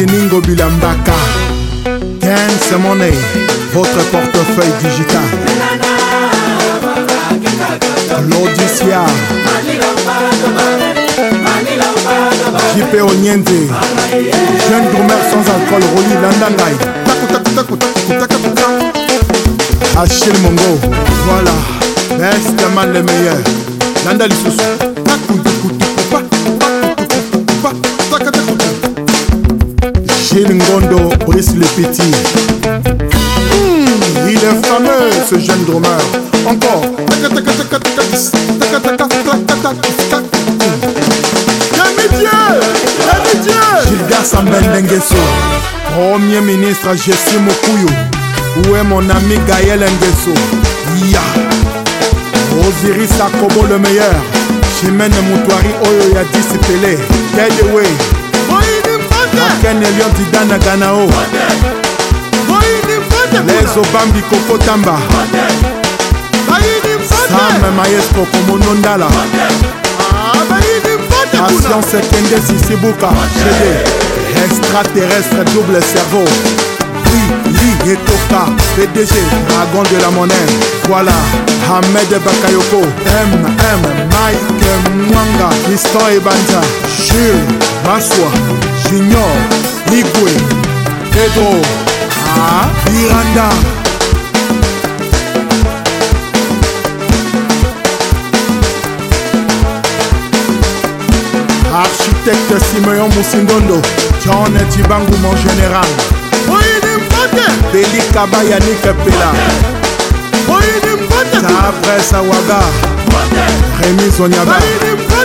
Zeningo Bilambaka. Gain, Money, votre portefeuille digital. L'Audicia, JP Onyende. Jeune gourmet sans alcool, Roli Landangai. Achille Mongo. Voilà, laisse le mal le meilleur. Landa Lissoussou. Gilles Ngondo, Brice Le Petit. il est fameux ce jeune drummer. Encore. Gilda Sambel Nguesso, Premier ministre suis Mokuyo. Où est mon ami Gaël Nguesso? Ya! Yeah. Osiris Akobo le meilleur. Chimène Moutouari Oyo ya Pele Get away! aken elion tidanaka na o les obambi kokotamba sam maestro komonondala action ah, sekende sisibuka gd extraterrestre double cerveau li etoka pdg dragon de la monnaie voilà hamed bakayoko m Tristan et Banza, Jules, Maswa Junior, Ligue, Pedro, ah, Miranda. Architecte Simeon Moussindondo, John Tibangu mon général. Béli Kabayanik Pela. à Sawaga. Rémi Zonyaga.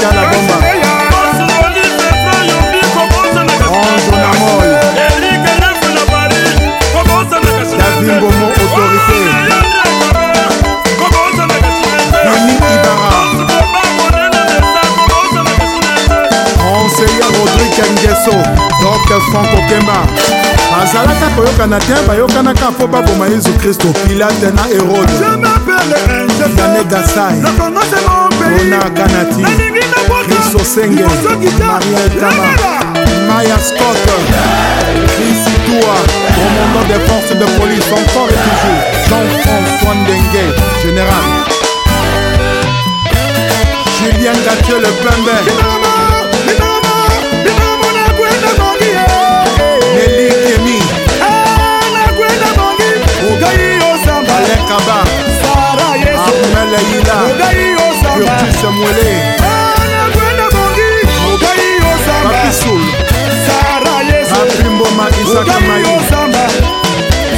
kristian agomba anzo na moy davingomo autorité nani ibara conseiller rodrike ngeso dr franco kemba azalaka koyokana te bayokanaka mpo baboma yesu kristo pilate na herode dane gasai rona kanati riso senge mariankama maya scott krisitua commandant des forces de police encore et toujours jean-françois ndenge général julien gatieu le pembe Kaba Sara Yesu Amele Yila urtis mwele anakwenda bongi mobai osambapisul sara yeseapimboma isakamayi osamba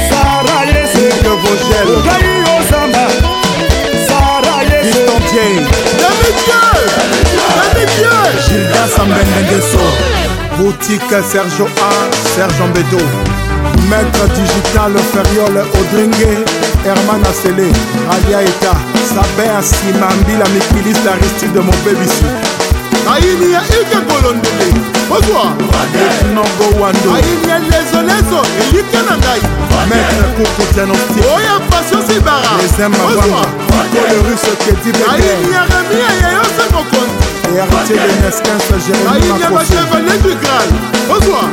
sara yese vogel mobai osamba sara yesetontie damidie damidie gilda sambendenge so boutique sergio a sergent bedo Maître Digital Feriol Odringue Herman Asselé Alia Eta Saber Simambi la mikiliste Aristide mon bébissou Aïni ya Ike Kolondele Bonsoir Nongo Wando Aïni ya Lezo Lezo Elike Nangai Maître Koukou Diagnostic Oya Passion Sibara Les Emma Wamba Le Russe Kedi Bébé Aïni ya Remi ya Yayo Semokonde et Arthur Denes 15 Jérémy Macron Aïni ya Machevalier du Graal Bonsoir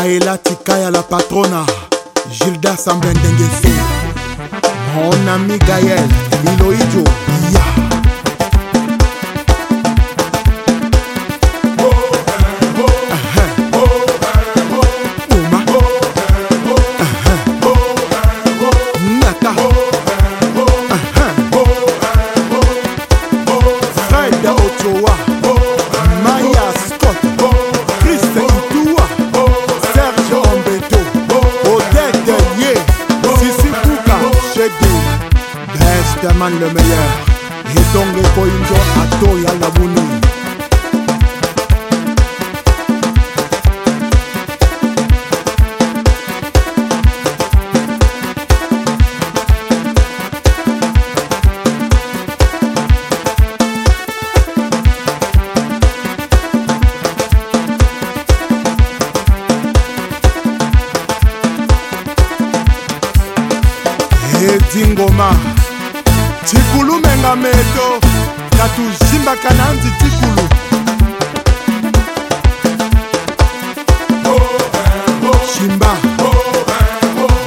aela tikaya la patrona gilda samblendengeso mon ami gael iloijo ya yeah. Stéphane le meilleur. Et donc, il faut une joie à toi,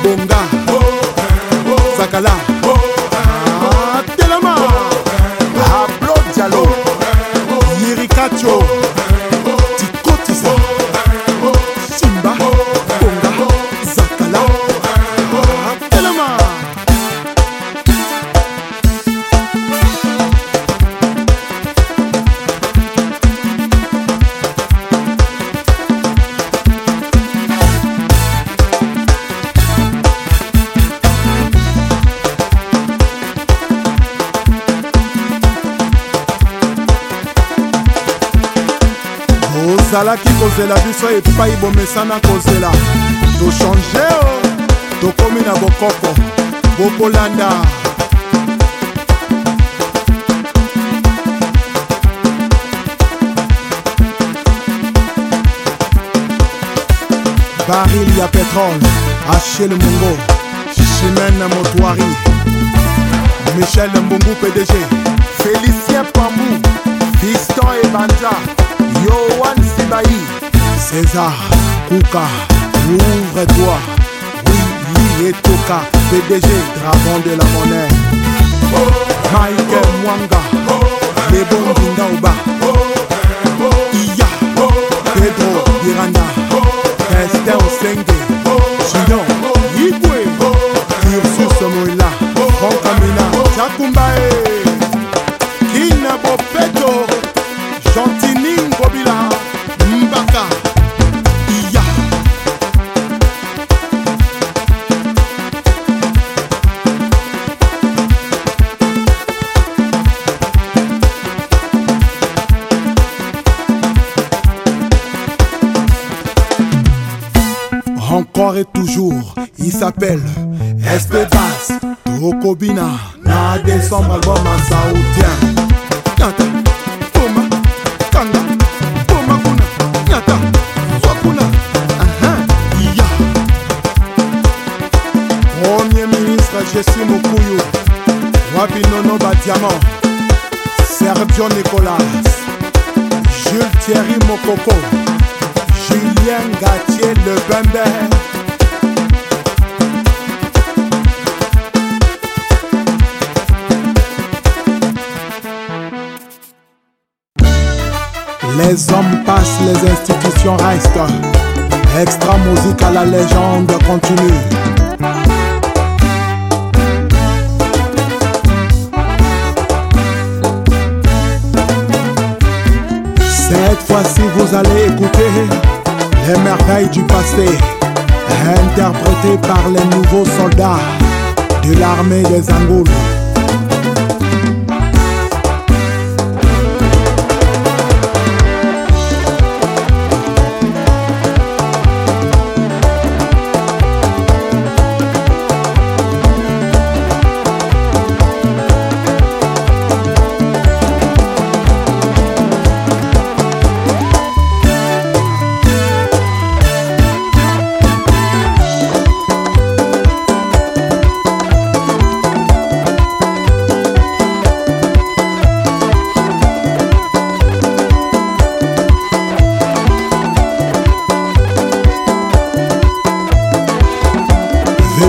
bonga zakala ozalaki kozela biso epai bomesana kozela tochange o oh, tokomi na bokoko bokolanda baril ya petrole achel mongo chimene motoari michel mbungu pdg félicien pambu fiston ebanja yoan Bailly, César, Kouka, ouvre-toi, oui, et Toka, PDG, dragon de la monnaie, Michael Mwanga, Lebon Bindaouba, Iya, Pedro Miranda, Esther Senge, Junior. toujours, il s'appelle Espedas Tokobina. Na décembre, album en saoudien. Kanga, Kuna, Aha, Iya. Premier ministre Jessie Mokuyu, Wabinono Badiamant, Sergio Nicolas, Jules Thierry Mokoko, Julien Gatier Le Bender. Les hommes passent, les institutions restent. Extra musique à la légende continue. Cette fois-ci, vous allez écouter les merveilles du passé, interprétées par les nouveaux soldats de l'armée des Angoules.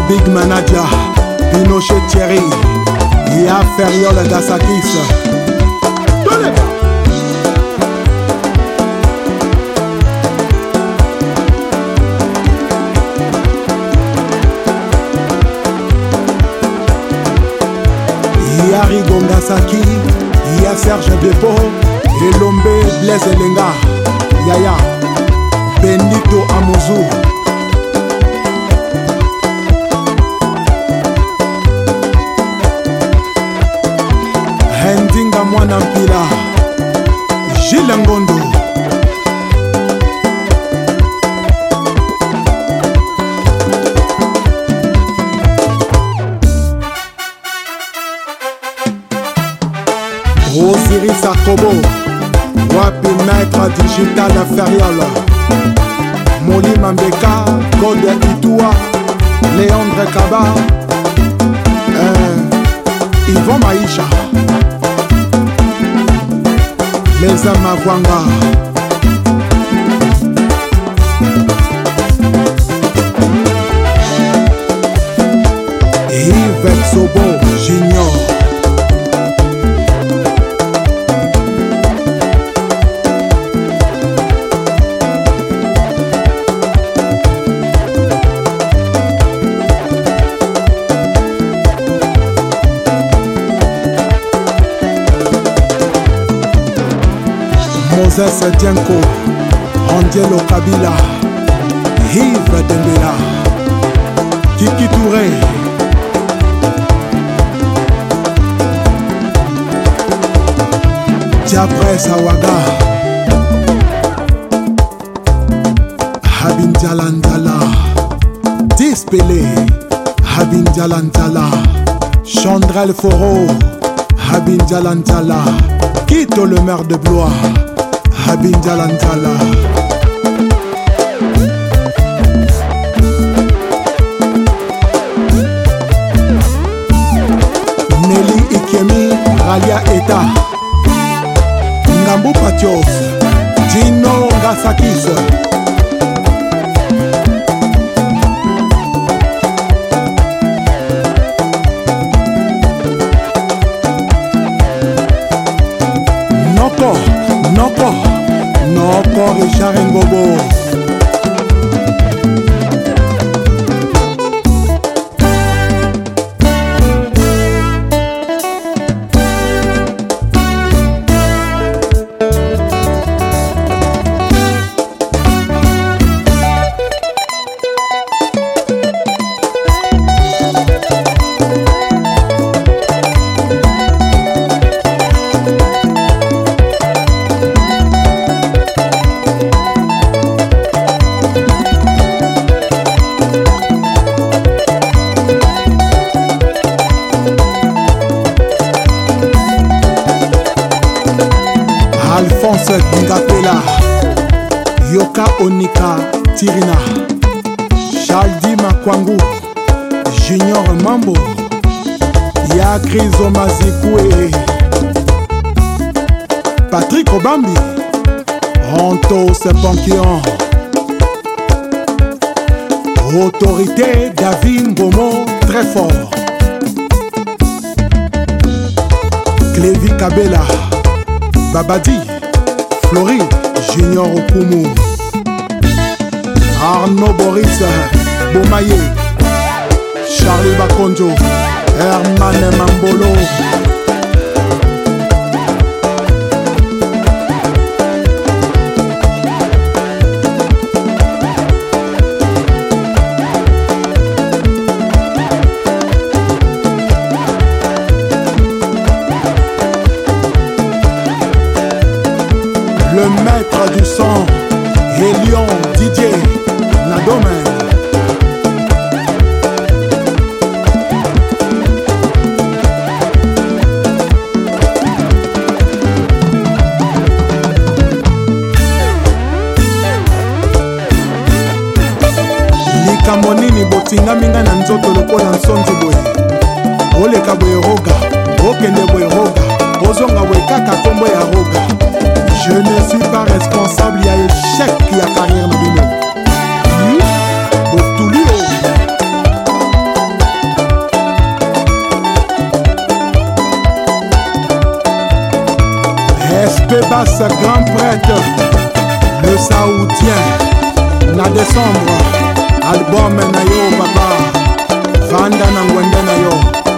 big manager Pinochet Thierry Ya Ferriol Dasakis Yari Gongasaki, Ya Serge Bepo, Elombe Blaise Elenga, Yaya, Benito Amouzou. Kaba euh, Yvon Maïcha Les Amakwanga Yvette Sobo Junior c'est Dienko, Angelo Kabila, Yves Dembela, Kiki Touré. Diabre Sawaga, Habin Jalantala, Dispelé, Habin Djalandala, Chandrel Foro, Habin Djalantala, Kito le maire de Blois. habinjalanjala neli ikemi ralia eta ngambu patiof dino ngasakise ma Kwangu Junior Mambo, Ya Patrick Obambi, Ronto Sepankian, Autorité David Bomo, très fort. Clévi Kabela, Babadi, Floride, Junior Okumu, Arnaud Boris. Bomaye, Charlie Bakonjo, Herman Mambolo. likambo nini botingami ngai na nzoto lokola nsonzi boye oleka boye roga okende boye roga ozonga boye kaka nkombo ya roga je ne suis pas responsable ya échec ya carrière na bino hmm? botuli o oh. sp basse grand prêtre le saoutien na décembre albome na yo papa vanda na ngwende na yo